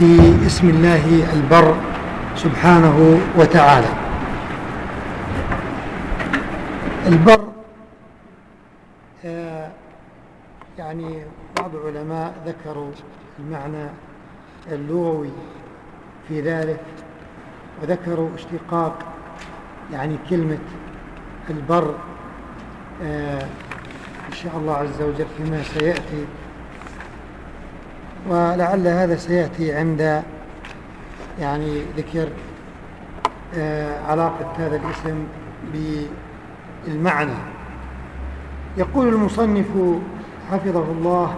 في اسم الله البر سبحانه وتعالى. البر آه، يعني بعض العلماء ذكروا المعنى اللغوي في ذلك وذكروا اشتقاق يعني كلمة البر آه، إن شاء الله عز وجل فيما سيأتي ولعل هذا سيأتي عند يعني ذكر آه، علاقة هذا الاسم بالمعنى. يقول المصنف حفظه الله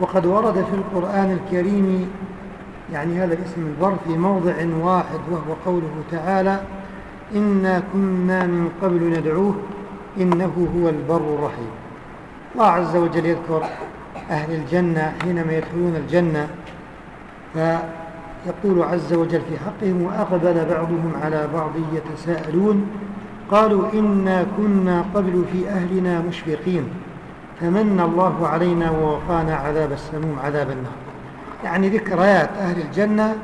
وقد ورد في القرآن الكريم يعني هذا الاسم البر في موضع واحد وهو قوله تعالى إنا كنا من قبل ندعوه إنه هو البر الرحيم. الله عز وجل يذكر أهل الجنة حينما يدخلون الجنة فيقول عز وجل في حقهم وأقبل بعضهم على بعض يتساءلون قالوا إنا كنا قبل في أهلنا مشفقين فمن الله علينا ووقانا عذاب السموم عذاب النار. يعني ذكريات أهل الجنة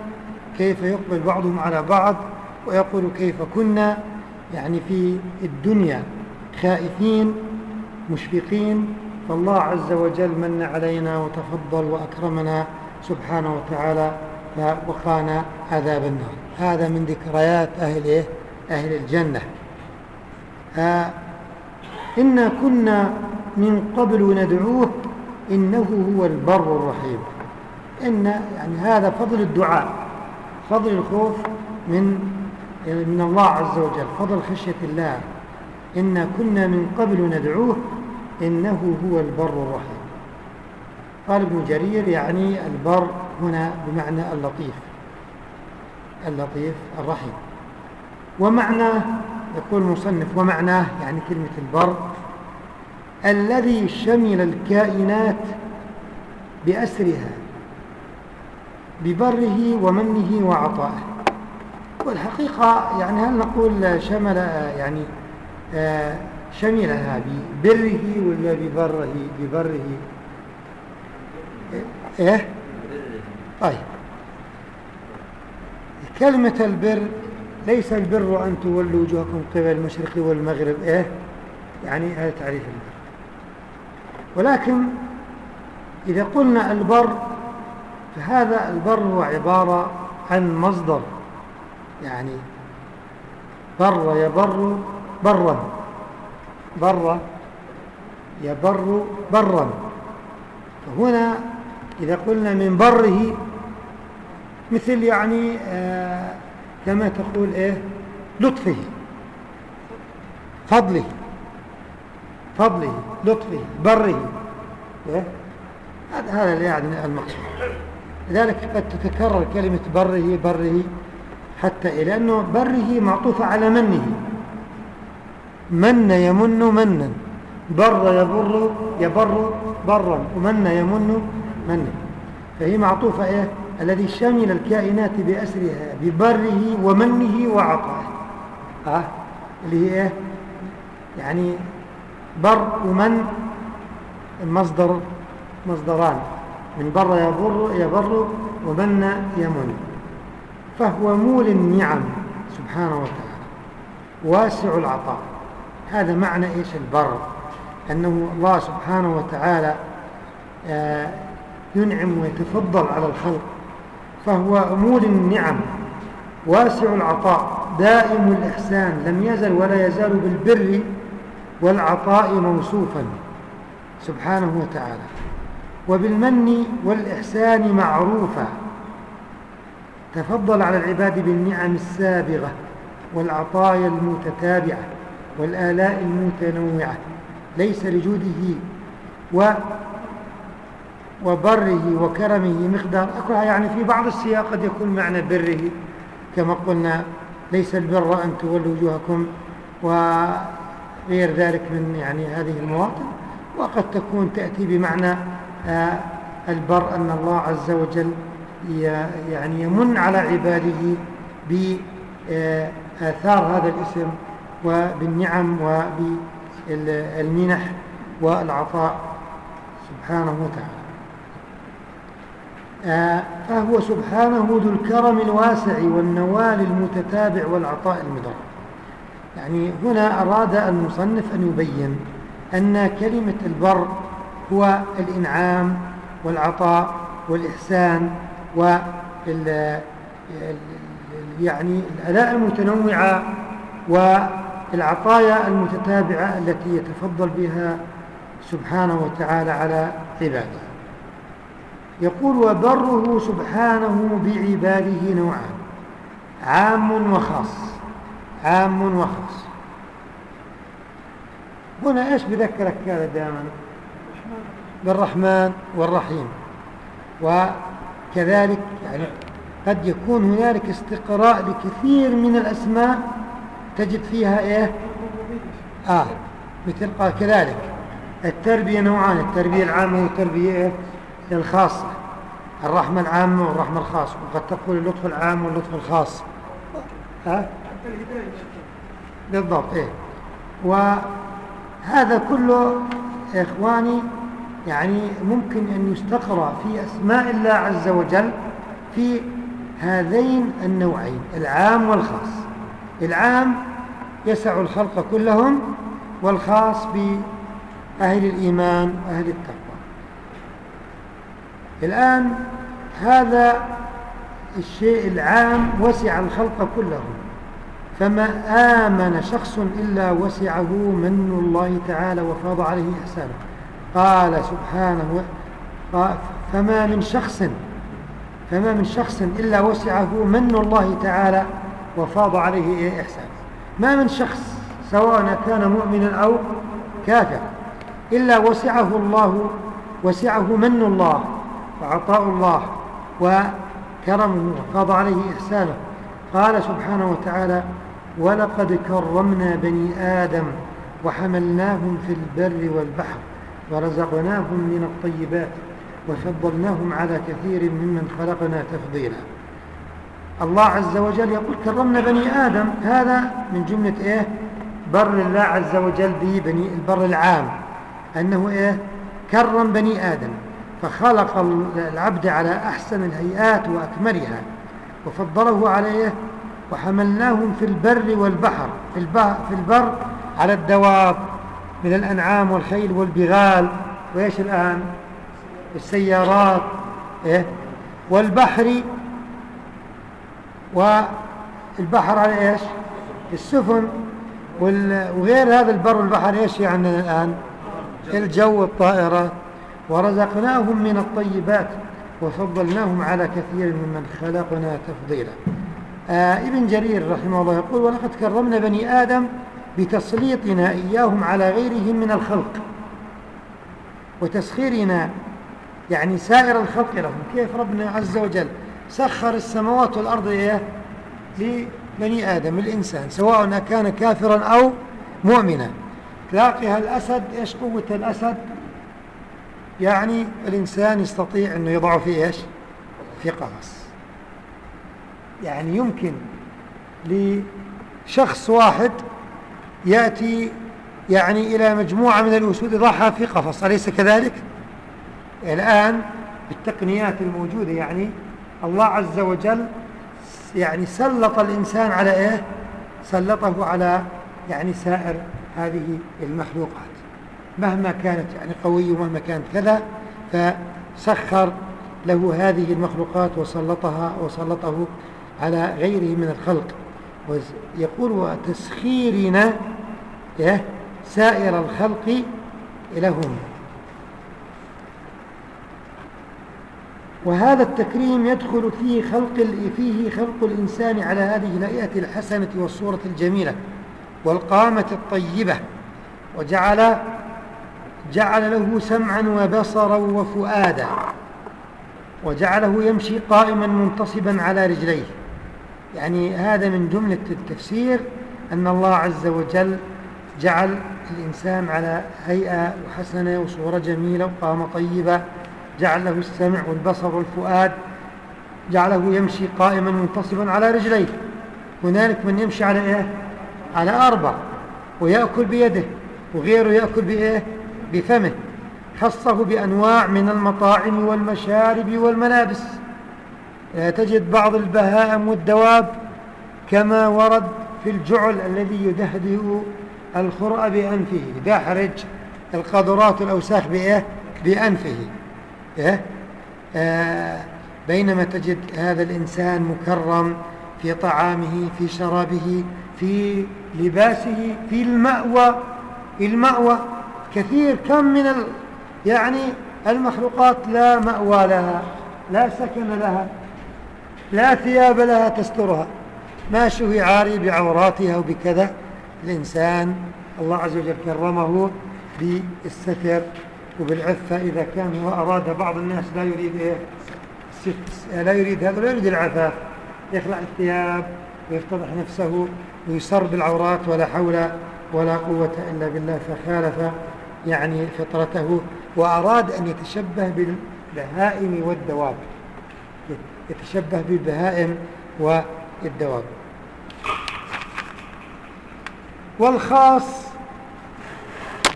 كيف يقبل بعضهم على بعض ويقول كيف كنا يعني في الدنيا خائفين مشفقين فالله عز وجل من علينا وتفضل وأكرمنا سبحانه وتعالى وقانا عذاب النار. هذا من ذكريات أهل إيه؟ أهل الجنة. آه إنا كنا من قبل ندعوه إنه هو البر الرحيم. إن يعني هذا فضل الدعاء فضل الخوف من من الله عز وجل فضل خشية الله. إنا كنا من قبل ندعوه إنه هو البر الرحيم. قال ابن جرير يعني البر هنا بمعنى اللطيف اللطيف الرحيم. ومعناه يقول المصنف ومعناه يعني كلمة البر الذي شمل الكائنات بأسرها ببره ومنه وعطائه. والحقيقة يعني هل نقول شمل يعني آه شملها ببره ولا ببره ببره. إيه؟ طيب. كلمة البر ليس البر أن تولوا وجوهكم قبل المشرق والمغرب. إيه؟ يعني هذا تعريف البر. ولكن إذا قلنا البر فهذا البر هو عبارة عن مصدر. يعني بر يبر برا. بر يبر برا. فهنا إذا قلنا من بره مثل يعني آه كما تقول إيه؟ لطفه. فضله. فضله لطفه بره. إيه؟ هذا يعني المقصود. لذلك قد تتكرر كلمة بره بره حتى إلى أنه بره معطوفة على منه. من يمن منا؟ بر يبر يبر برا ومن يمن منا. فهي معطوفة إيه؟ الذي شمل الكائنات بأسرها ببره ومنه وعطائه ها؟ اللي هي إيه؟ يعني بر ومن المصدر مصدران. من بر يبر يبر ومن يمن. فهو مول النعم سبحانه وتعالى واسع العطاء. هذا معنى إيش؟ البر. أنه الله سبحانه وتعالى ينعم ويتفضل على الخلق. فهو مول النعم واسع العطاء دائم الإحسان لم يزل ولا يزال بالبر والعطاء موصوفا سبحانه وتعالى. وبالمن والإحسان معروفا. تفضل على العباد بالنعم السابغة والعطايا المتتابعة. والآلاء المتنوعة ليس لجوده و وبره وكرمه مقدار. أكلها يعني في بعض السياق قد يكون معنى بره كما قلنا ليس البر أن تولوا وجوهكم وغير ذلك من يعني هذه المواطن. وقد تكون تأتي بمعنى آه، البر أن الله عز وجل يعني يمن على عباده بآثار هذا الاسم وبالنعم وبالمنح والعطاء سبحانه وتعالى. آه، فهو سبحانه ذو الكرم الواسع والنوال المتتابع والعطاء المدر يعني هنا أراد المصنف أن يبين أن كلمة البر هو الإنعام والعطاء والإحسان و يعني الأداء المتنوعة والعطايا المتتابعة التي يتفضل بها سبحانه وتعالى على عباده. يقول وبره سبحانه بعباده نوعان عام وخاص عام وخاص. هنا إيش بذكرك هذا دائما بالرحمن والرحيم. وكذلك يعني قد يكون هنالك استقراء لكثير من الأسماء تجد فيها إيه؟ آه مثل قال كذلك. التربية نوعان التربية العامة والتربية إيه؟ الخاصة. الرحمة العامة والرحمة الخاصة. وقد تقول اللطف العام واللطف الخاص. ها؟ بالضبط إيه. وهذا كله يا إخواني يعني ممكن أن يستقرأ في أسماء الله عز وجل في هذين النوعين العام والخاص. العام يسع الخلق كلهم والخاص بأهل الإيمان وأهل التقوى. الآن هذا الشيء العام وسع الخلق كلهم. فما آمن شخص إلا وسعه من الله تعالى وفاض عليه إحسانه. قال سبحانه فما من شخص فما من شخص إلا وسعه من الله تعالى وفاض عليه إحسانه ما من شخص سواء كان مؤمنا أو كافر إلا وسعه الله وسعه من الله وعطاء الله وكرمه وفاض عليه إحسانه. قال سبحانه وتعالى ولقد كرمنا بني آدم وحملناهم في البر والبحر ورزقناهم من الطيبات وفضلناهم على كثير ممن خلقنا تفضيلا. الله عز وجل يقول كرمنا بني آدم. هذا من جملة إيه؟ بر الله عز وجل ببني البر العام. أنه إيه؟ كرم بني آدم فخلق العبد على أحسن الهيئات وأكملها وفضله عليه وحملناهم في البر والبحر. في, البر على الدواب من الأنعام والخيل والبغال. وإيش الآن؟ السيارات إيه؟ والبحر والبحر على إيش؟ السفن وغير هذا البر والبحر إيش يعني الآن؟ الجو والطائرات ورزقناهم من الطيبات وفضلناهم على كثير ممن خلقنا تفضيلا. آه ابن جرير رحمه الله يقول ولقد كرمنا بني آدم بتسليطنا إياهم على غيرهم من الخلق وتسخيرنا. يعني سائر الخلق لهم. كيف ربنا عز وجل سخر السماوات والأرض إيه لبني آدم الإنسان سواء كان كافرا أو مؤمنا. تلاقيها الأسد إيش قوة الأسد؟ يعني الإنسان يستطيع أنه يضعه في إيش؟ في قفص. يعني يمكن لشخص واحد يأتي يعني إلى مجموعة من الأسود يضعها في قفص أليس كذلك؟ الآن بالتقنيات الموجودة يعني الله عز وجل يعني سلط الإنسان على إيه؟ سلطه على يعني سائر هذه المخلوقات. مهما كانت يعني قوية ومهما كانت كذا فسخر له هذه المخلوقات وسلطها وسلطه على غيره من الخلق. يقول وتسخيرنا سائر الخلق لهم. وهذا التكريم يدخل فيه خلق فيه خلق الإنسان على هذه الهيئة الحسنة والصورة الجميلة والقامة الطيبة. وجعل جعل له سمعا وبصرا وفؤادا. وجعله يمشي قائما منتصبا على رجليه. يعني هذا من جملة التفسير أن الله عز وجل جعل الإنسان على هيئة وحسنة وصورة جميلة وقامة طيبة. جعل له السمع والبصر والفؤاد جعله يمشي قائما منتصبا على رجليه هنالك من يمشي على إيه؟ على أربع ويأكل بيده وغيره يأكل بإيه؟ بفمه خصه بأنواع من المطاعم والمشارب والملابس لا تجد بعض البهائم والدواب كما ورد في الجعل الذي يدهده الخرأ بأنفه دحرج القدرات والأوساخ بإيه؟ بأنفه؟ آه بينما تجد هذا الإنسان مكرم في طعامه في شرابه في لباسه في المأوى. المأوى كثير كم من ال يعني المخلوقات لا مأوى لها لا سكن لها لا ثياب لها تسترها. ما شوي عاري بعوراتها وبكذا. الإنسان الله عز وجل كرمه بالستر وبالعفة إذا كان هو أراد بعض الناس لا يريد إيه؟ لا يريد هذا لا يريد العفاف يخلع الثياب ويفتضح نفسه ويسر بالعورات ولا حول ولا قوة إلا بالله. فخالف يعني فطرته وأراد أن يتشبه بالبهائم والدواب. يتشبه بالبهائم والدواب. والخاص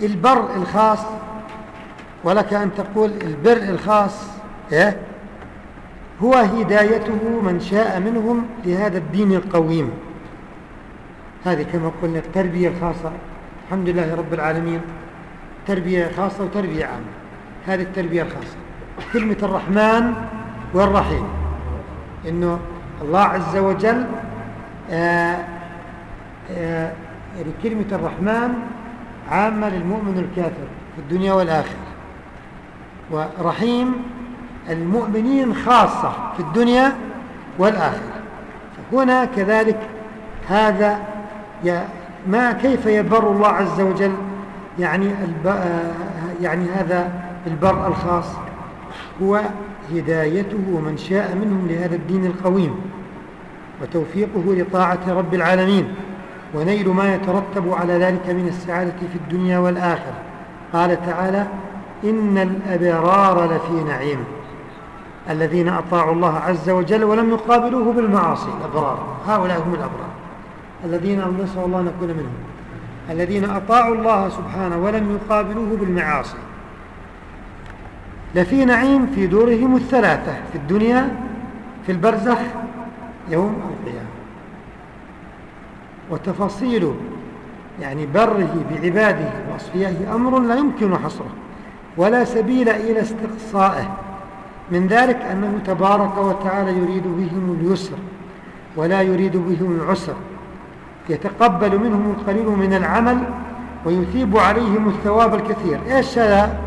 البر الخاص ولك أن تقول البر الخاص إيه؟ هو هدايته من شاء منهم لهذا الدين القويم. هذه كما قلنا التربية الخاصة. الحمد لله رب العالمين. تربية خاصة وتربية عامة. هذه التربية الخاصة. كلمة الرحمن والرحيم. إنه الله عز وجل آه، آه، يعني كلمة الرحمن عامة للمؤمن الكافر في الدنيا والآخرة. ورحيم المؤمنين خاصة في الدنيا والآخرة. هنا كذلك هذا ما كيف يبر الله عز وجل؟ يعني يعني هذا البر الخاص هو هدايته من شاء منهم لهذا الدين القويم وتوفيقه لطاعة رب العالمين. ونيل ما يترتب على ذلك من السعادة في الدنيا والآخرة. قال تعالى إن الأبرار لفي نعيم الذين أطاعوا الله عز وجل ولم يقابلوه بالمعاصي الأبرار. هؤلاء هم الأبرار. الذين نسأل الله نكون منهم. الذين أطاعوا الله سبحانه ولم يقابلوه بالمعاصي. لفي نعيم في دورهم الثلاثة في الدنيا في البرزخ يوم القيامة. وتفاصيل يعني بره بعباده وأصفيائه أمر لا يمكن حصره. ولا سبيل إلى استقصائه. من ذلك أنه تبارك وتعالى يريد بهم اليسر ولا يريد بهم العسر. يتقبل منهم القليل من العمل ويثيب عليهم الثواب الكثير. إيش هذا؟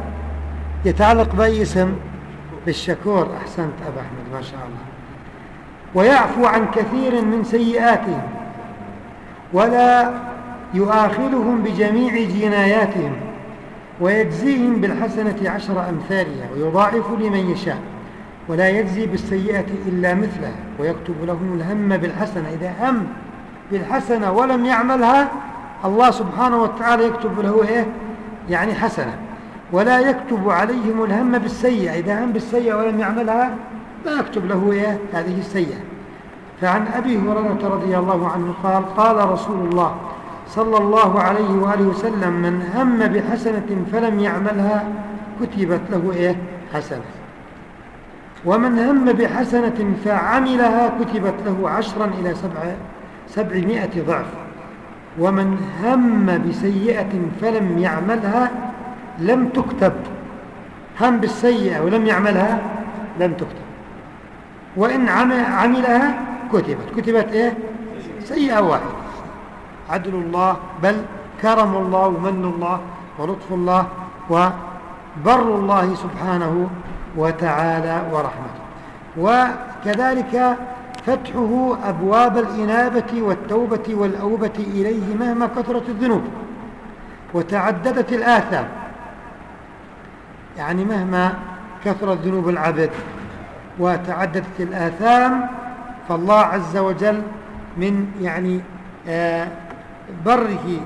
يتعلق بأي اسم؟ بالشكور. أحسنت أبا أحمد ما شاء الله. ويعفو عن كثير من سيئاتهم ولا يؤاخذهم بجميع جناياتهم. ويجزيهم بالحسنة عشر أمثالها ويضاعف لمن يشاء ولا يجزي بالسيئة إلا مثلها ويكتب لهم الهم بالحسنة. إذا هم بالحسنة ولم يعملها الله سبحانه وتعالى يكتب له إيه؟ يعني حسنة. ولا يكتب عليهم الهم بالسيئة. إذا هم بالسيئة ولم يعملها لا يكتب له إيه؟ هذه السيئة. فعن أبي هريرة رضي الله عنه قال قال رسول الله صلى الله عليه وآله وسلم من هم بحسنة فلم يعملها كتبت له إيه؟ حسنة. ومن هم بحسنة فعملها كتبت له عشرا إلى سبع سبعمائة ضعف. ومن هم بسيئة فلم يعملها لم تكتب. هم بالسيئة ولم يعملها لم تكتب. وإن عملها كتبت. كتبت إيه؟ سيئة واحدة. عدل الله بل كرم الله ومن الله ولطف الله وبر الله سبحانه وتعالى ورحمته. وكذلك فتحه أبواب الإنابة والتوبة والأوبة إليه مهما كثرت الذنوب وتعددت الآثام يعني مهما كثرت ذنوب العبد وتعددت الآثام فالله عز وجل من يعني آه، بره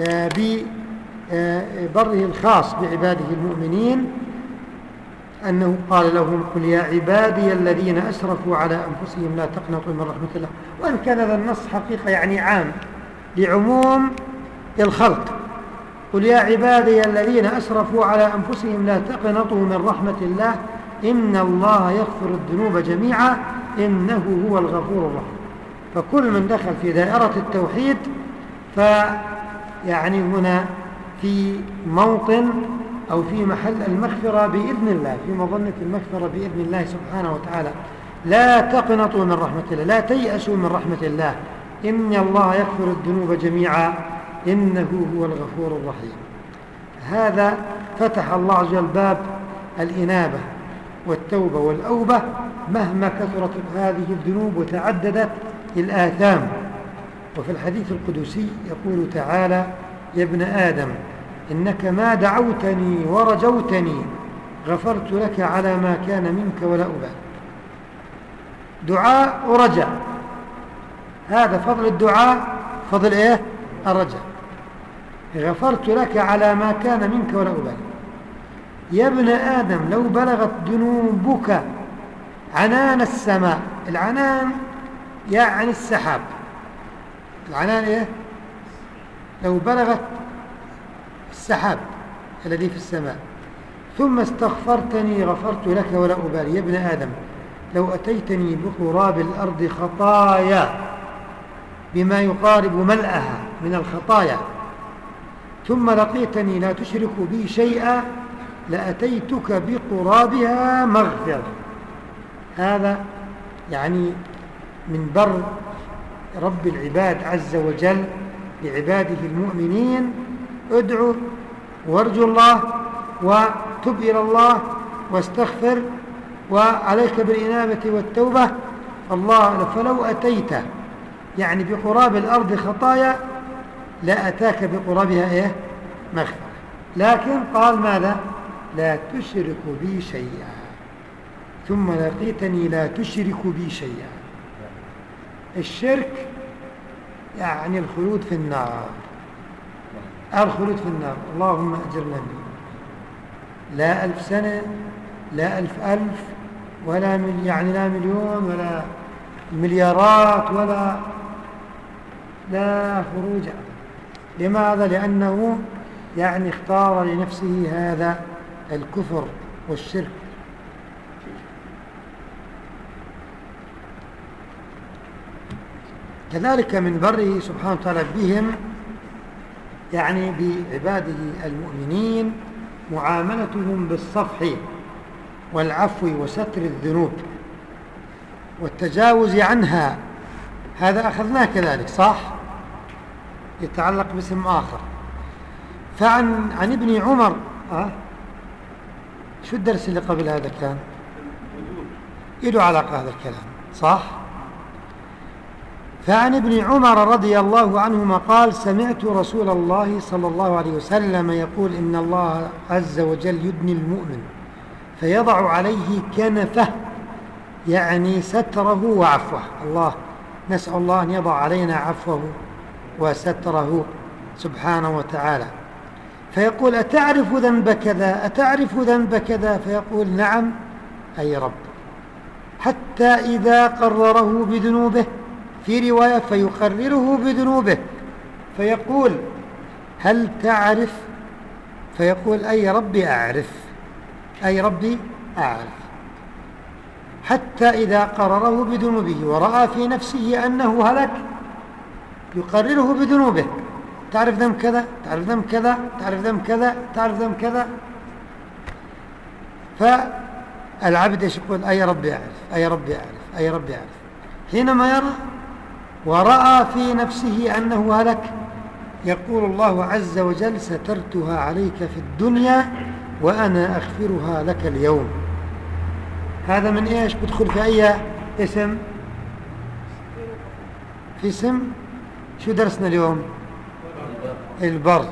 آه، ببره آه، الخاص بعباده المؤمنين أنه قال لهم قل يا عبادي الذين أسرفوا على أنفسهم لا تقنطوا من رحمة الله. وإن كان هذا النص حقيقة يعني عام لعموم الخلق. قل يا عبادي الذين أسرفوا على أنفسهم لا تقنطوا من رحمة الله. إن الله يغفر الذنوب جميعا. إنه هو الغفور الرحيم. فكل من دخل في دائرة التوحيد فيعني هنا في موطن أو في محل المغفرة بإذن الله في مظنة المغفرة بإذن الله سبحانه وتعالى. لا تقنطوا من رحمة الله لا تيأسوا من رحمة الله. إن الله يغفر الذنوب جميعا إنه هو الغفور الرحيم. هذا فتح الله عز وجل باب الإنابة والتوبة والأوبة مهما كثرت هذه الذنوب وتعددت الآثام. وفي الحديث القدسي يقول تعالى يا ابن آدم إنك ما دعوتني ورجوتني غفرت لك على ما كان منك ولا أبالي. دعاء ورجاء. هذا فضل الدعاء فضل إيه؟ الرجاء. غفرت لك على ما كان منك ولا أبالي. يا ابن آدم لو بلغت ذنوبك عنان السماء العنان يعني السحاب العنان إيه؟ لو بلغت السحاب الذي في السماء ثم استغفرتني غفرت لك ولا أبالي. يا ابن آدم لو أتيتني بقراب الأرض خطايا بما يقارب ملأها من الخطايا ثم لقيتني لا تشرك بي شيئا لأتيتك بقرابها مغفرة. هذا يعني من بر رب العباد عز وجل لعباده المؤمنين ادعو وارجو الله وتب إلى الله واستغفر وعليك بالإنابة والتوبة. الله فلو أتيت يعني بقراب الأرض خطايا لأتاك بقرابها إيه؟ مغفرة. لكن قال ماذا؟ لا تشرك بي شيئا. ثم لقيتني لا تشرك بي شيئا. الشرك يعني الخلود في النار. الخلود في النار. اللهم أجرنا منه لا ألف سنة لا ألف ألف ولا مل يعني لا مليون ولا مليارات ولا لا خروج. لماذا؟ لأنه يعني اختار لنفسه هذا الكفر والشرك. كذلك من بره سبحانه وتعالى بهم يعني بعباده المؤمنين معاملتهم بالصفح والعفو وستر الذنوب والتجاوز عنها. هذا أخذناه كذلك صح؟ يتعلق باسم آخر. فعن عن ابن عمر أه؟ شو الدرس اللي قبل هذا كان؟ له علاقة هذا الكلام صح؟ فعن ابن عمر رضي الله عنهما قال سمعت رسول الله صلى الله عليه وسلم يقول إن الله عز وجل يدني المؤمن فيضع عليه كنفه يعني ستره وعفوه. الله نسأل الله أن يضع علينا عفوه وستره سبحانه وتعالى. فيقول أتعرف ذنب كذا أتعرف ذنب كذا؟ فيقول نعم أي رب. حتى إذا قرره بذنوبه في رواية فيقرره بذنوبه فيقول هل تعرف؟ فيقول أي ربي أعرف أي ربي أعرف. حتى إذا قرره بذنوبه ورأى في نفسه أنه هلك يقرره بذنوبه تعرف ذنب كذا تعرف ذنب كذا تعرف ذنب كذا تعرف ذنب كذا. فالعبد يقول؟ أي ربي أعرف أي ربي أعرف أي ربي أعرف. حينما يرى ورأى في نفسه أنه هلك. يقول الله عز وجل سترتها عليك في الدنيا وأنا أغفرها لك اليوم. هذا من إيش؟ بدخل في أي اسم؟ في اسم؟ شو درسنا اليوم؟ البر.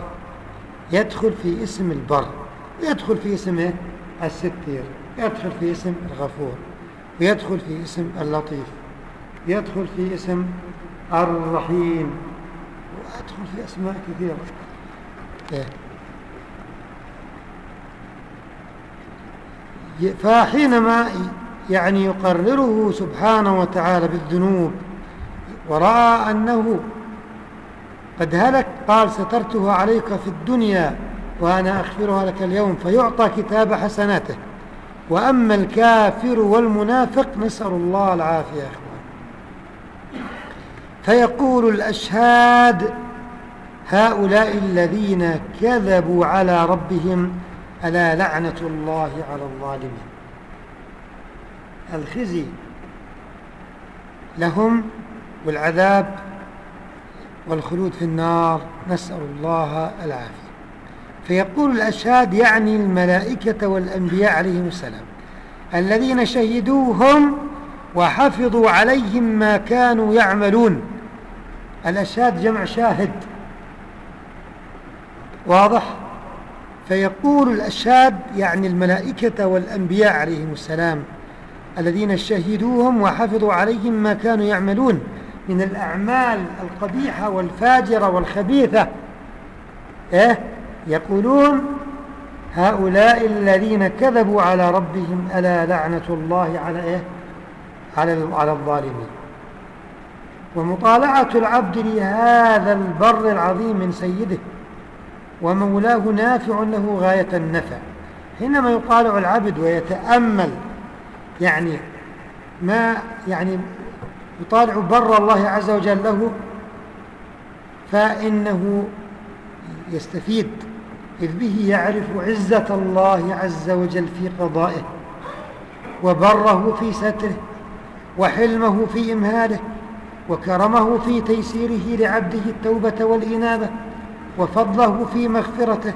يدخل في اسم البر. يدخل في اسم الستير. يدخل في اسم الغفور. ويدخل في اسم اللطيف. يدخل في اسم الرحيم. ويدخل في أسماء كثيرة. إيه. فحينما يعني يقرره سبحانه وتعالى بالذنوب ورأى أنه قد هلك قال سترتها عليك في الدنيا وأنا أغفرها لك اليوم فيعطى كتاب حسناته. وأما الكافر والمنافق نسأل الله العافية فيقول الأشهاد هؤلاء الذين كذبوا على ربهم ألا لعنة الله على الظالمين. الخزي لهم والعذاب والخلود في النار نسأل الله العافية. فيقول الأشهاد يعني الملائكة والأنبياء عليهم السلام الذين شهدوهم وحفظوا عليهم ما كانوا يعملون. الأشهاد جمع شاهد واضح فيقول الأشهاد يعني الملائكة والأنبياء عليهم السلام الذين شهدوهم وحفظوا عليهم ما كانوا يعملون من الأعمال القبيحة والفاجرة والخبيثة إيه؟ يقولون هؤلاء الذين كذبوا على ربهم ألا لعنة الله على إيه؟ على على الظالمين ومطالعة العبد لهذا البر العظيم من سيده ومولاه نافع له غاية النفع. حينما يطالع العبد ويتأمل يعني ما يعني يطالع بر الله عز وجل له فإنه يستفيد إذ به يعرف عزة الله عز وجل في قضائه وبره في ستره وحلمه في إمهاله وكرمه في تيسيره لعبده التوبة والإنابة وفضله في مغفرته.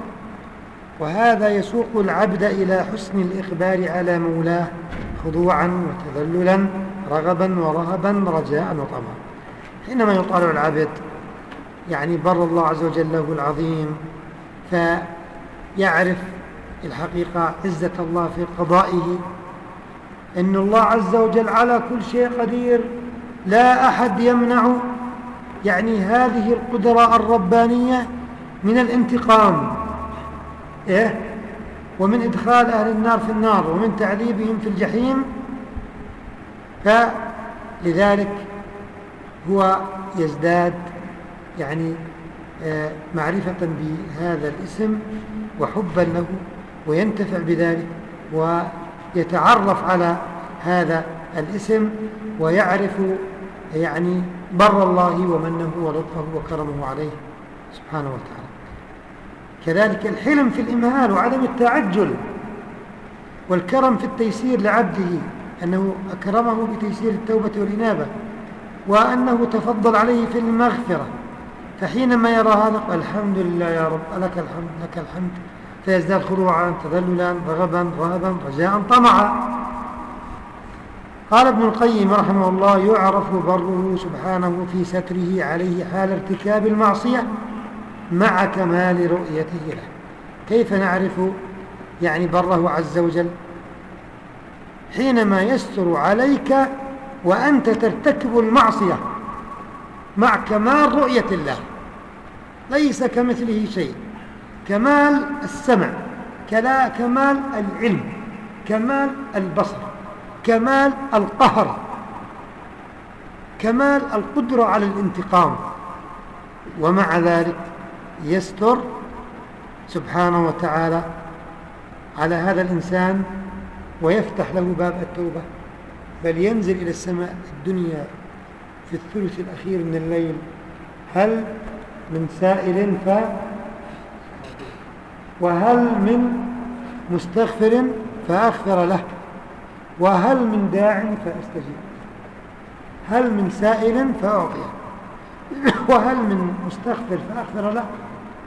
وهذا يسوق العبد إلى حسن الإقبال على مولاه خضوعا وتذللا رغبا ورهبا رجاء وطمعا. حينما يطالع العبد يعني بر الله عز وجل له العظيم فيعرف الحقيقة عزة الله في قضائه إن الله عز وجل على كل شيء قدير. لا أحد يمنع يعني هذه القدرة الربانية من الانتقام إيه؟ ومن إدخال أهل النار في النار ومن تعذيبهم في الجحيم فلذلك هو يزداد يعني آه، معرفة بهذا الاسم وحبا له وينتفع بذلك ويتعرف على هذا الاسم ويعرف يعني بر الله ومنه ولطفه وكرمه عليه سبحانه وتعالى. كذلك الحلم في الإمهال وعدم التعجل والكرم في التيسير لعبده أنه أكرمه بتيسير التوبة والإنابة وأنه تفضل عليه في المغفرة. فحينما يرى هذا الحمد لله يا رب لك الحمد لك الحمد. فيزداد خضوعا تذللا رغبا رهبا رجاء طمعا. قال ابن القيم رحمه الله يعرف بره سبحانه في ستره عليه حال ارتكاب المعصية مع كمال رؤيته له. كيف نعرف يعني بره عز وجل؟ حينما يستر عليك وأنت ترتكب المعصية مع كمال رؤية الله. ليس كمثله شيء. كمال السمع كلا كمال العلم كمال البصر. كمال القهر كمال القدرة على الانتقام. ومع ذلك يستر سبحانه وتعالى على هذا الإنسان ويفتح له باب التوبة. بل ينزل إلى السماء الدنيا في الثلث الأخير من الليل. هل من سائل ف؟ وهل من مستغفر فأغفر له؟ وهل من داع فأستجيب. هل من سائل فأعطيه. وهل من مستغفر فأغفر له.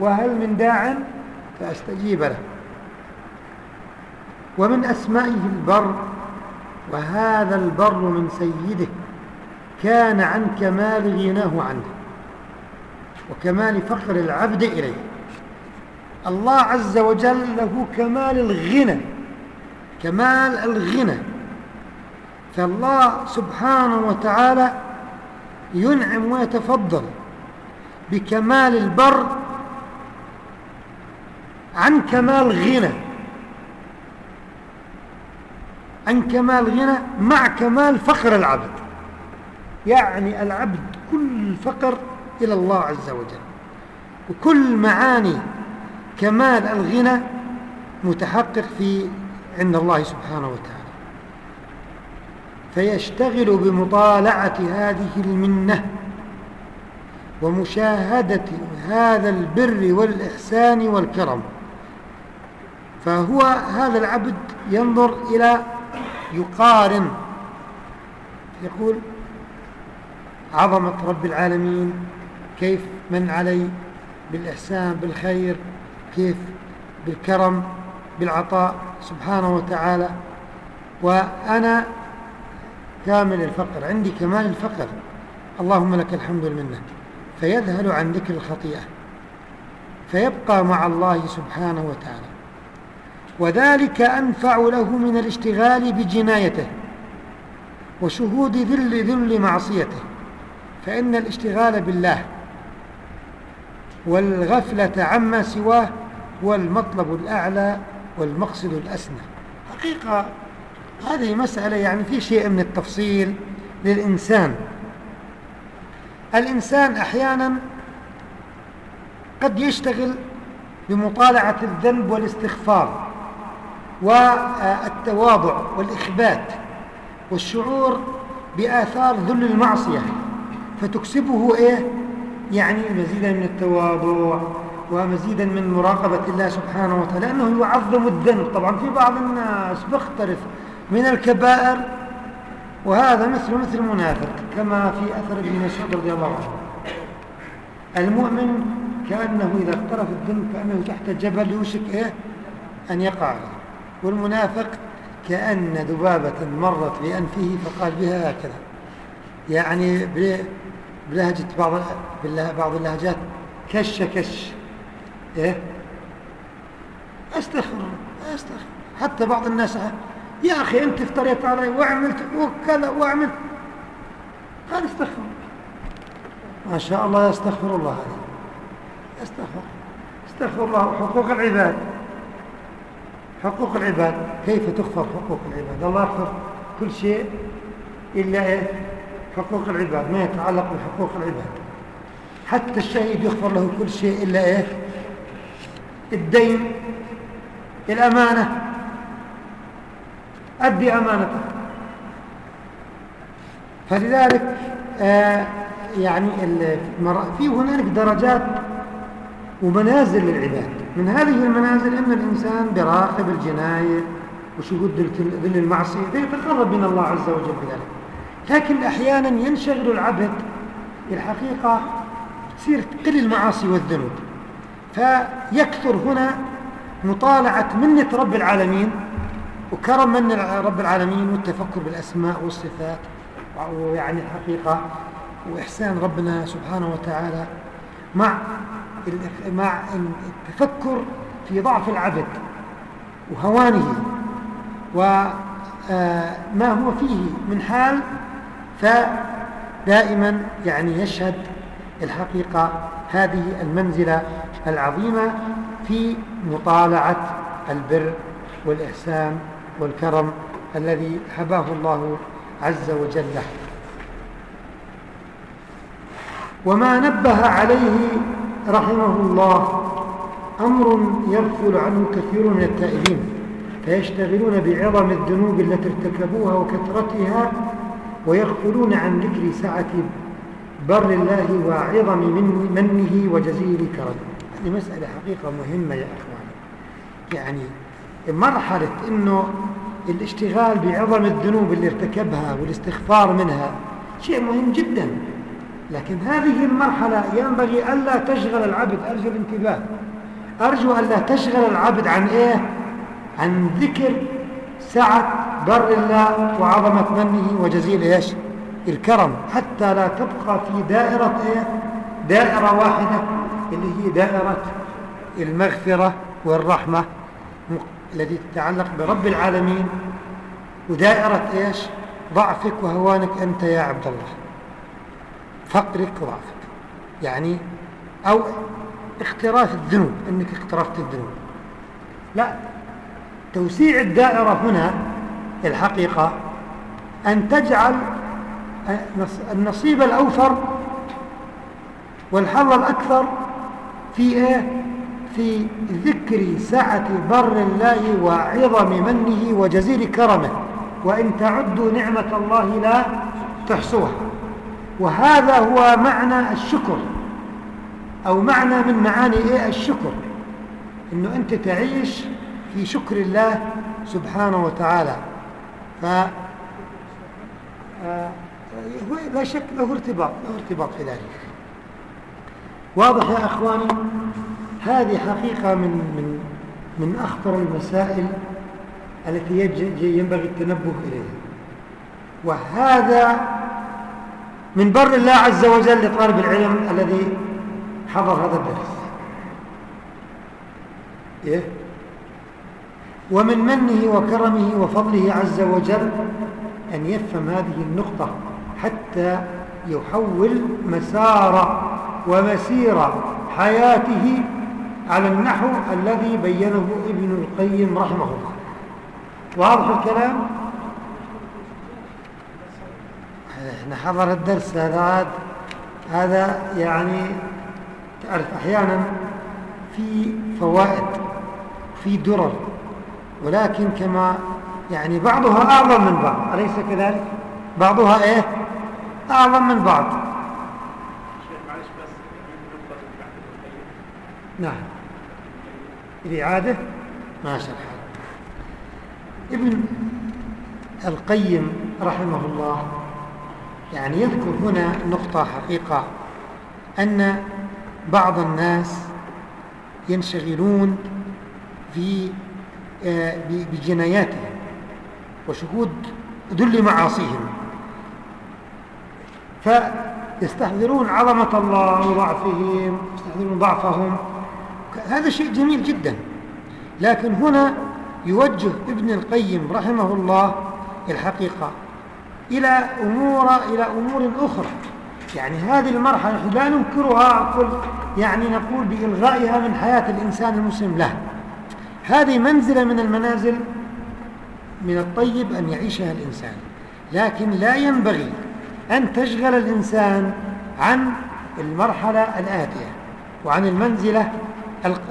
وهل من داع فأستجيب له. ومن أسمائه البر. وهذا البر من سيده. كان عن كمال غناه عنه. وكمال فقر العبد إليه. الله عز وجل له كمال الغنى. كمال الغنى. فالله سبحانه وتعالى ينعم ويتفضل بكمال البر عن كمال غنى عن كمال غنى مع كمال فقر العبد. يعني العبد كل فقر إلى الله عز وجل وكل معاني كمال الغنى متحقق في عند الله سبحانه وتعالى. فيشتغل بمطالعة هذه المنة ومشاهدة هذا البر والإحسان والكرم. فهو هذا العبد ينظر إلى يقارن يقول عظمة رب العالمين كيف من علي بالإحسان بالخير كيف بالكرم بالعطاء سبحانه وتعالى. وأنا كامل الفقر عندي كمال الفقر. اللهم لك الحمد والمنة. فيذهل عن ذكر الخطيئة. فيبقى مع الله سبحانه وتعالى. وذلك أنفع له من الاشتغال بجنايته وشهود ذل ذل معصيته. فإن الاشتغال بالله والغفلة عما سواه هو المطلب الأعلى والمقصد الأسنى. حقيقة هذه مسألة يعني في شيء من التفصيل للإنسان الإنسان أحيانا قد يشتغل بمطالعة الذنب والاستغفار والتواضع والإخبات والشعور بآثار ذل المعصية فتكسبه إيه؟ يعني مزيدا من التواضع ومزيدا من مراقبة الله سبحانه وتعالى لأنه يعظم الذنب طبعا في بعض الناس بيختلف من الكبائر وهذا مثل مثل المنافق كما في أثر ابن مسعود رضي الله عنه. المؤمن كأنه إذا اقترف الذنب كأنه تحت جبل يوشك إيه؟ أن يقع والمنافق كأن ذبابة مرت بأنفه فقال بها هكذا. يعني بلهجة بعض بعض اللهجات كش كش. إيه؟ أستغفر أستغفر حتى بعض الناس يا أخي أنت افتريت علي وعملت وكذا وعملت قال استغفر ما شاء الله يستغفر الله. عليه استغفر استغفر الله. حقوق العباد. حقوق العباد. كيف تغفر حقوق العباد؟ الله يغفر كل شيء إلا إيه حقوق العباد. ما يتعلق بحقوق العباد. حتى الشهيد يغفر له كل شيء إلا إيه الدين الأمانة. أدي أمانتك. فلذلك آه يعني في هنالك درجات ومنازل للعباد. من هذه المنازل أن الإنسان براقب الجناية وشهود ذل المعصية يتقرب من الله عز وجل بذلك لكن أحيانا ينشغل العبد الحقيقة تصير تقل المعاصي والذنوب. فيكثر هنا مطالعة منة رب العالمين وكرم من رب العالمين والتفكر بالأسماء والصفات ويعني الحقيقة وإحسان ربنا سبحانه وتعالى مع مع التفكر في ضعف العبد وهوانه وما آه، هو فيه من حال فدائما يعني يشهد الحقيقة هذه المنزلة العظيمة في مطالعة البر والإحسان والكرم الذي حباه الله عز وجل. له وما نبه عليه رحمه الله أمر يغفل عنه كثير من التائبين فيشتغلون بعظم الذنوب التي ارتكبوها وكثرتها ويغفلون عن ذكر سعة بر الله وعظم من منه وجزيل كرمه هذه مسألة حقيقة مهمة يا أخوان. يعني مرحلة أنه الاشتغال بعظم الذنوب اللي ارتكبها والاستغفار منها شيء مهم جدا. لكن هذه المرحلة ينبغي ألا تشغل العبد أرجو الانتباه. أرجو ألا تشغل العبد عن إيه؟ عن ذكر سعة بر الله وعظمة منه وجزيل إيش؟ الكرم. حتى لا تبقى في دائرة إيه؟ دائرة واحدة اللي هي دائرة المغفرة والرحمة. التي تتعلق برب العالمين ودائرة إيش؟ ضعفك وهوانك أنت يا عبد الله. فقرك وضعفك. يعني أو اقتراف الذنوب أنك اقترفت الذنوب. لا توسيع الدائرة هنا الحقيقة أن تجعل النصيب الأوفر والحظ الأكثر في إيه؟ في ذكر سعة بر الله وعظم منه وجزيل كرمه وإن تعدوا نعمة الله لا تحصوها. وهذا هو معنى الشكر أو معنى من معاني إيه الشكر؟ إنه أنت تعيش في شكر الله سبحانه وتعالى. ف آه، لا شك له ارتباط له ارتباط في ذلك. واضح يا أخواني؟ هذه حقيقة من من من أخطر المسائل التي ينبغي التنبه إليها وهذا من بر الله عز وجل لطالب العلم الذي حضر هذا الدرس إيه؟ ومن منه وكرمه وفضله عز وجل أن يفهم هذه النقطة حتى يحول مسار ومسير حياته على النحو الذي بينه ابن القيم رحمه الله. واضح الكلام؟ إحنا حضر الدرس هذا هذا يعني تعرف أحيانا في فوائد في درر. ولكن كما يعني بعضها أعظم من بعض. أليس كذلك؟ بعضها إيه؟ أعظم من بعض. نعم. الإعادة ما الله ابن القيم رحمه الله يعني يذكر هنا نقطة حقيقة أن بعض الناس ينشغلون في آه، بجناياتهم وشهود ذل معاصيهم. فيستحضرون عظمة الله وضعفهم يستحضرون ضعفهم هذا شيء جميل جدا. لكن هنا يوجه ابن القيم رحمه الله الحقيقة إلى أمور إلى أمور أخرى. يعني هذه المرحلة لا ننكرها يعني نقول بإلغائها من حياة الإنسان المسلم له. هذه منزلة من المنازل من الطيب أن يعيشها الإنسان. لكن لا ينبغي أن تشغل الإنسان عن المرحلة الآتية وعن المنزلة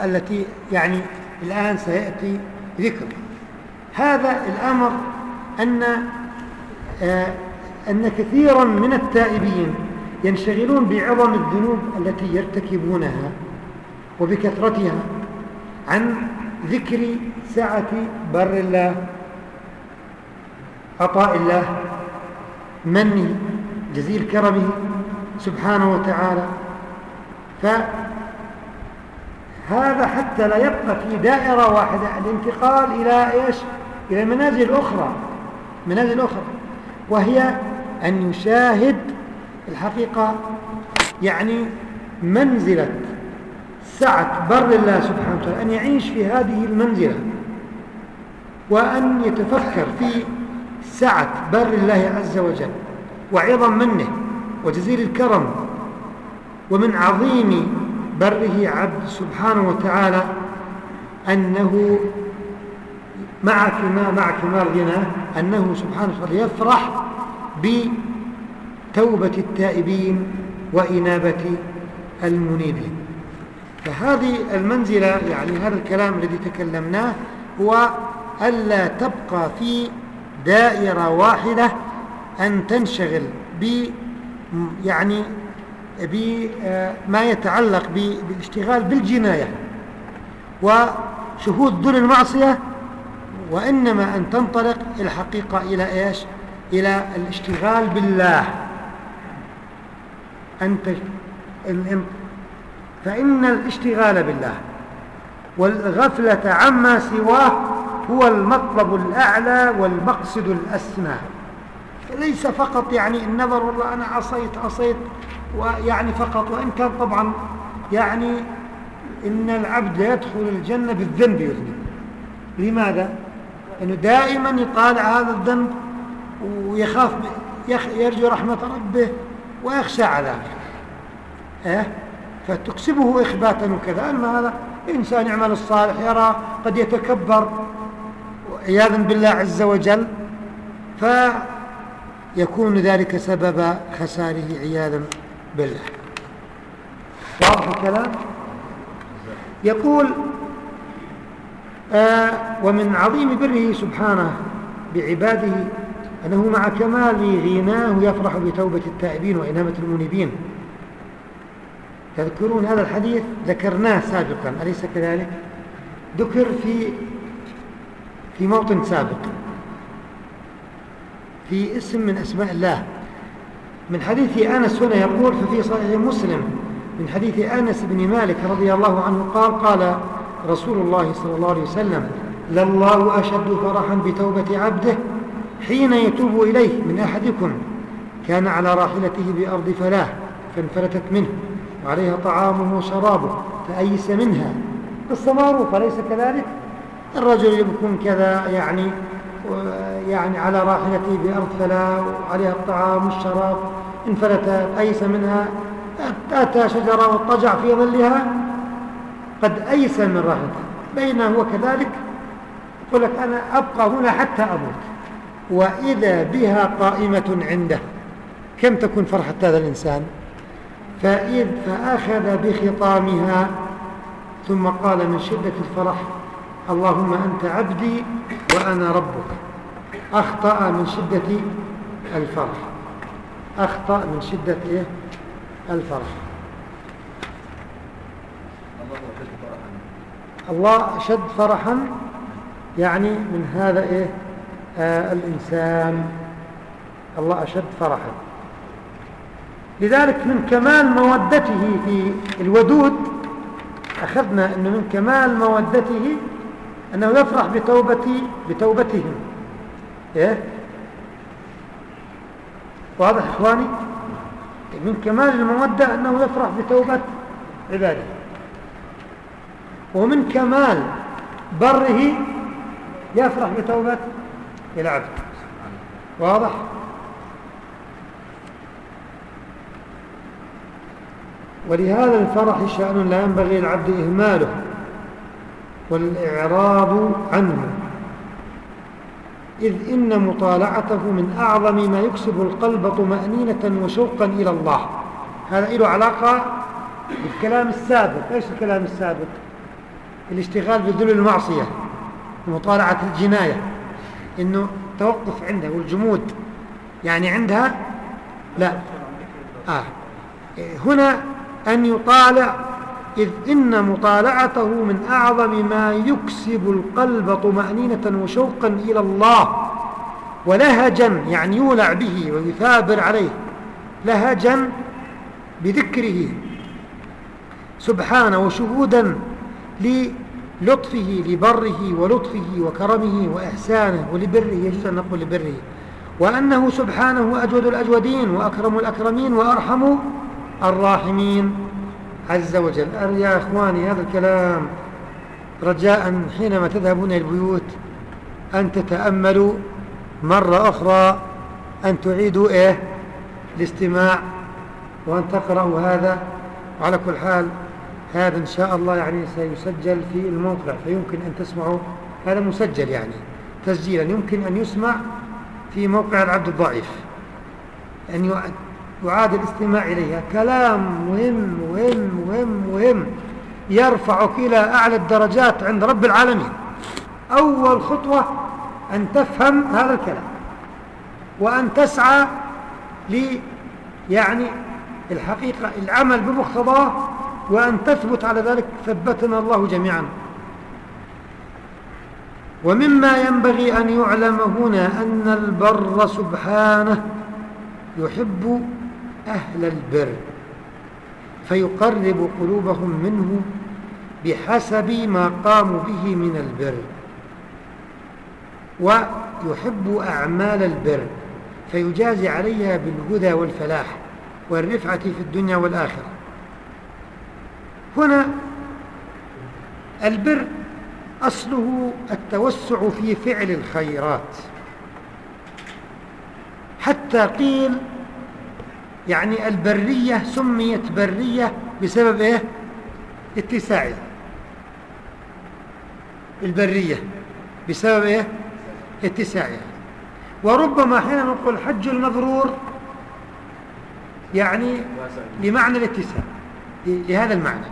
التي يعني الآن سيأتي ذكر. هذا الأمر أن آه، أن كثيرا من التائبين ينشغلون بعظم الذنوب التي يرتكبونها وبكثرتها عن ذكر سعة بر الله عطاء الله منه جزيل كرمه سبحانه وتعالى. ف هذا حتى لا يبقى في دائرة واحدة الانتقال إلى إيش؟ إلى منازل أخرى منازل أخرى وهي أن يشاهد الحقيقة يعني منزلة سعة بر الله سبحانه وتعالى أن يعيش في هذه المنزلة وأن يتفكر في سعة بر الله عز وجل وعظم منه وجزيل الكرم ومن عظيم بره عبد سبحانه وتعالى أنه مع كمال مع كمال غناه أنه سبحانه وتعالى يفرح بتوبة التائبين وإنابة المنيبين. فهذه المنزلة يعني هذا الكلام الذي تكلمناه هو ألا تبقى في دائرة واحدة أن تنشغل ب يعني بما يتعلق بالاشتغال بالجناية وشهود ذل المعصية وإنما أن تنطلق الحقيقة إلى إيش؟ إلى الاشتغال بالله. أنت فإن الاشتغال بالله والغفلة عما سواه هو المطلب الأعلى والمقصد الأسمى. ليس فقط يعني النظر والله أنا عصيت عصيت ويعني فقط وإن كان طبعا يعني إن العبد يدخل الجنة بالذنب يذنب لماذا؟ لأنه دائما يطالع هذا الذنب ويخاف يرجو رحمة ربه ويخشى عذابه إيه؟ فتكسبه إخباتا وكذا أما هذا إنسان يعمل الصالح يرى قد يتكبر عياذا بالله عز وجل فيكون ذلك سبب خساره عياذا بالله واضح الكلام؟ يقول آه ومن عظيم بره سبحانه بعباده أنه مع كمال غناه يفرح بتوبة التائبين وإنامة المنيبين. تذكرون هذا الحديث؟ ذكرناه سابقا أليس كذلك؟ ذكر في في موطن سابق في اسم من أسماء الله. من حديث أنس هنا يقول ففي صحيح مسلم من حديث أنس بن مالك رضي الله عنه قال قال رسول الله صلى الله عليه وسلم لله أشد فرحا بتوبة عبده حين يتوب إليه من أحدكم. كان على راحلته بأرض فلاه فانفلتت منه وعليها طعامه وشرابه فأيس منها. قصة معروفة ليس كذلك؟ الرجل يكون كذا يعني يعني على راحلته بأرض فلا وعليها الطعام والشراب. انفلتت أيس منها أتى شجرة واضطجع في ظلها قد أيس من راحلته بينه هو كذلك. يقول لك أنا أبقى هنا حتى أموت. وإذا بها قائمة عنده. كم تكون فرحة هذا الإنسان؟ فإذ فأخذ بخطامها. ثم قال من شدة الفرح اللهم أنت عبدي وأنا ربك. أخطأ من شدة الفرح. أخطأ من شدة إيه؟ الفرح. الله أشد فرحا يعني من هذا إيه؟ آه الإنسان. الله أشد فرحا. لذلك من كمال مودته في الودود أخذنا أنه من كمال مودته أنه يفرح بتوبة بتوبتهم. إيه؟ واضح إخواني؟ من كمال المودة أنه يفرح بتوبة عباده. ومن كمال بره يفرح بتوبة العبد. واضح؟ ولهذا الفرح شأن لا ينبغي العبد إهماله والإعراض عنه. إذ إن مطالعته من أعظم ما يكسب القلب طمأنينة وشوقا إلى الله. هذا له علاقة بالكلام السابق. إيش الكلام السابق؟ الاشتغال بذل المعصية ومطالعة الجناية. إنه توقف عندها والجمود يعني عندها لا. آه. هنا أن يطالع إذ إن مطالعته من أعظم ما يكسب القلب طمأنينة وشوقا إلى الله ولهجا يعني يولع به ويثابر عليه لهجا بذكره سبحانه وشهودا للطفه لبره ولطفه وكرمه وإحسانه ولبره يجوز أن نقول لبره وأنه سبحانه أجود الأجودين وأكرم الأكرمين وأرحم الراحمين. عز وجل. يا أخواني هذا الكلام رجاء حينما تذهبون إلى البيوت أن تتأملوا مرة أخرى أن تعيدوا إيه؟ الاستماع وأن تقرأوا هذا. وعلى كل حال هذا إن شاء الله يعني سيسجل في الموقع فيمكن أن تسمعوا. هذا مسجل يعني تسجيلا. يمكن أن يسمع في موقع العبد الضعيف أن يعاد الاستماع إليها. كلام مهم مهم مهم مهم. يرفعك إلى أعلى الدرجات عند رب العالمين. أول خطوة أن تفهم هذا الكلام وأن تسعى ل يعني الحقيقة العمل بمقتضاه وأن تثبت على ذلك. ثبتنا الله جميعا. ومما ينبغي أن يعلم هنا أن البر سبحانه يحب أهل البر فيقرب قلوبهم منه بحسب ما قاموا به من البر. ويحب أعمال البر فيجازي عليها بالهدى والفلاح والرفعة في الدنيا والآخرة. هنا البر أصله التوسع في فعل الخيرات. حتى قيل يعني البرية سميت برية بسبب إيه؟ اتساعها البرية بسبب إيه؟ اتساعها وربما حين نقول حج المبرور يعني لمعنى الاتساع لهذا المعنى.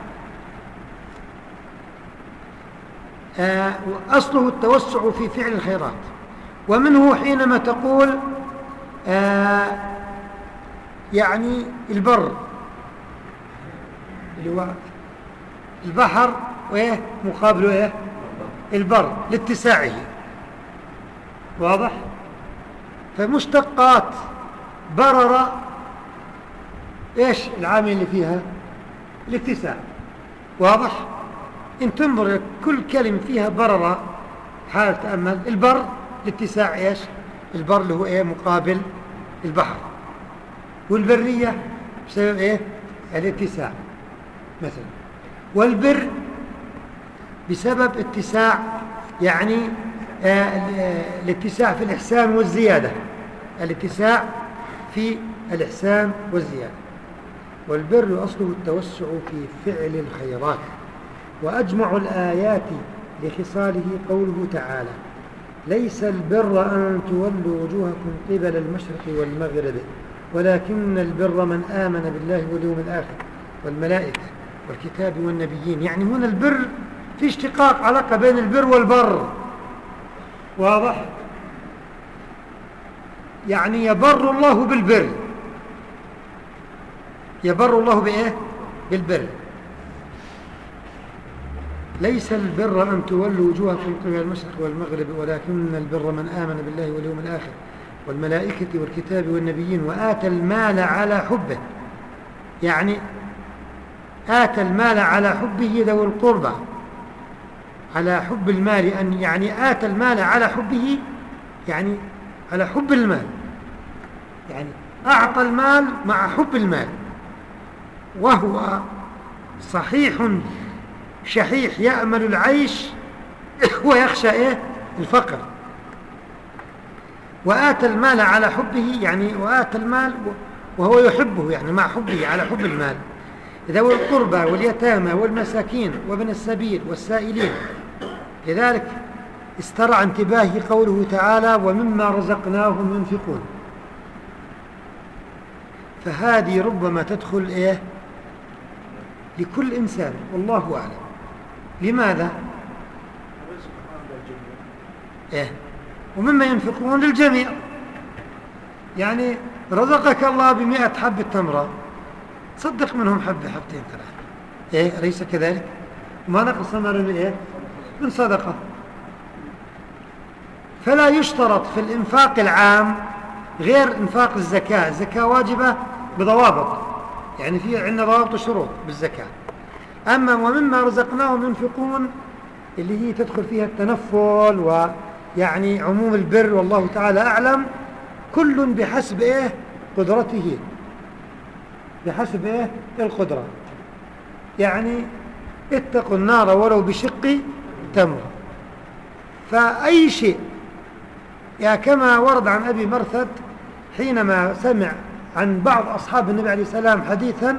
آه، أصله التوسع في فعل الخيرات. ومنه حينما تقول آه، يعني البر اللي هو البحر وإيه؟ مقابله إيه؟ البر لاتساعه. واضح؟ فمشتقات برر إيش العامل اللي فيها؟ الاتساع. واضح؟ إن تنظر كل كلمة فيها برر حال تأمل. البر الاتساع إيش؟ البر اللي هو إيه؟ مقابل البحر. والبرية بسبب إيه؟ الاتساع مثلا. والبر بسبب اتساع يعني آه الاتساع في الإحسان والزيادة. الاتساع في الإحسان والزيادة. والبر أصله التوسع في فعل الخيرات. وأجمع الآيات لخصاله قوله تعالى ليس البر أن تولوا وجوهكم قبل المشرق والمغرب. ولكن البر من آمن بالله واليوم الآخر والملائكة والكتاب والنبيين. يعني هنا البر في اشتقاق علاقة بين البر والبر. واضح؟ يعني يبر الله بالبر. يبر الله بإيه؟ بالبر. ليس البر أن تولوا وجوهكم قبل المشرق والمغرب ولكن البر من آمن بالله واليوم الآخر والملائكة والكتاب والنبيين وآتى المال على حبه. يعني آتى المال على حبه ذوي القربى. على حب المال أن يعني آتى المال على حبه يعني على حب المال. يعني أعطى المال مع حب المال. وهو صحيح شحيح يأمل العيش ويخشى إيه؟ الفقر. وآتى المال على حبه يعني وآتى المال وهو يحبه يعني مع حبه على حب المال. ذوي القربى واليتامى والمساكين وابن السبيل والسائلين. لذلك استرع انتباهي قوله تعالى ومما رزقناهم ينفقون. فهذه ربما تدخل إيه؟ لكل إنسان والله أعلم. لماذا؟ إيه؟ ومما ينفقون للجميع. يعني رزقك الله بمئة حبة تمرة تصدق منهم حبة حبتين ثلاثة. إيه أليس كذلك؟ ما نقص من إيه من صدقة. فلا يشترط في الإنفاق العام غير إنفاق الزكاة. الزكاة واجبة بضوابط. يعني في عندنا ضوابط وشروط بالزكاة. أما ومما رزقناهم ينفقون اللي هي تدخل فيها التنفل ويعني عموم البر والله تعالى أعلم كل بحسب إيه؟ قدرته. بحسب إيه؟ القدرة. يعني اتقوا النار ولو بشق تمر. فأي شيء يا كما ورد عن أبي مرثد حينما سمع عن بعض أصحاب النبي عليه السلام حديثا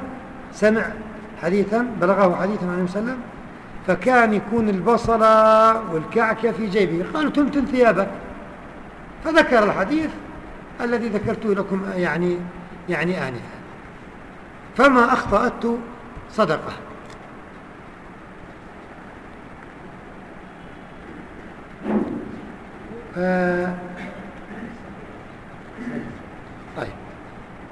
سمع حديثا بلغه حديثا عليه وسلم فكان يكون البصلة والكعكة في جيبه. قال تمتن ثيابك. فذكر الحديث الذي ذكرته لكم يعني يعني آنفا. فما أخطأت صدقة. طيب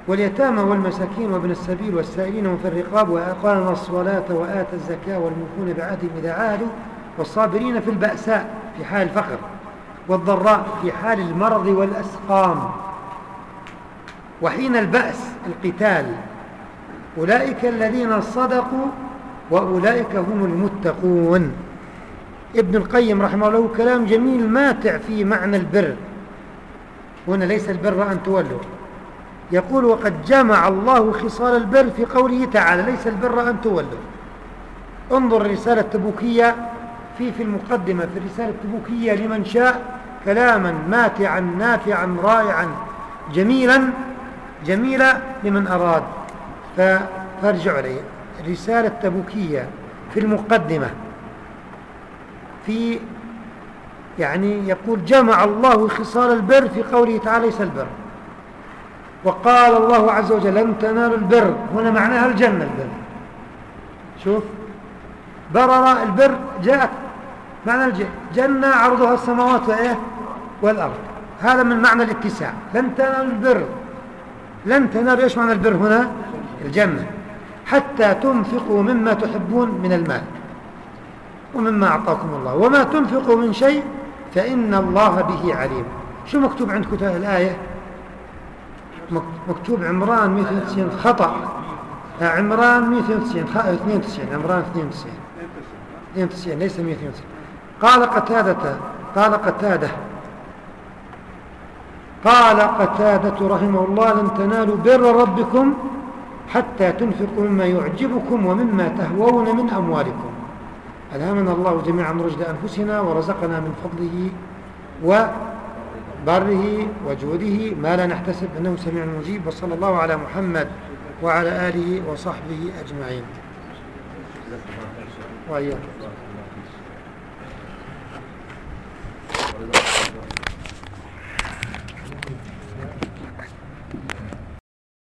واليتامى والمساكين وابن السبيل والسائلين وفي الرقاب وأقام الصلاة وآتى الزكاة والموفون بعهدهم إذا عاهدوا والصابرين في البأساء في حال الفقر والضراء في حال المرض والأسقام. وحين البأس القتال أولئك الذين صدقوا وأولئك هم المتقون. ابن القيم رحمه الله كلام جميل ماتع في معنى البر. هنا ليس البر أن تولوا. يقول وقد جمع الله خصال البر في قوله تعالى ليس البر أن تولوا. انظر الرسالة التبوكية في في المقدمة في الرسالة التبوكية لمن شاء كلاما ماتعا نافعا رائعا جميلا جميلا لمن أراد. فارجع عليه الرسالة التبوكية في المقدمة في يعني يقول جمع الله خصال البر في قوله تعالى ليس البر. وقال الله عز وجل لن تنالوا البر. هنا معناها الجنة البر. شوف. برر البر جاءت. معنى الجنة عرضها السماوات والأرض. هذا من معنى الاتساع. لن تنالوا البر. لن تنالوا إيش معنى البر هنا؟ الجنة. حتى تنفقوا مما تحبون من المال. ومما أعطاكم الله. وما تنفقوا من شيء فإن الله به عليم. شو مكتوب عندكم الآية؟ مكتوب عمران 192 خطأ. عمران 192 92 عمران 92 92 ليس 192 قال قتادة قال قتادة. قال قتادة رحمه الله لن تنالوا بر ربكم حتى تنفقوا مما يعجبكم ومما تهوون من أموالكم. ألهمنا الله جميعا رشد أنفسنا ورزقنا من فضله بره وجوده ما لا نحتسب أنه سميع مجيب وصلى الله على محمد وعلى آله وصحبه أجمعين. وإياكم.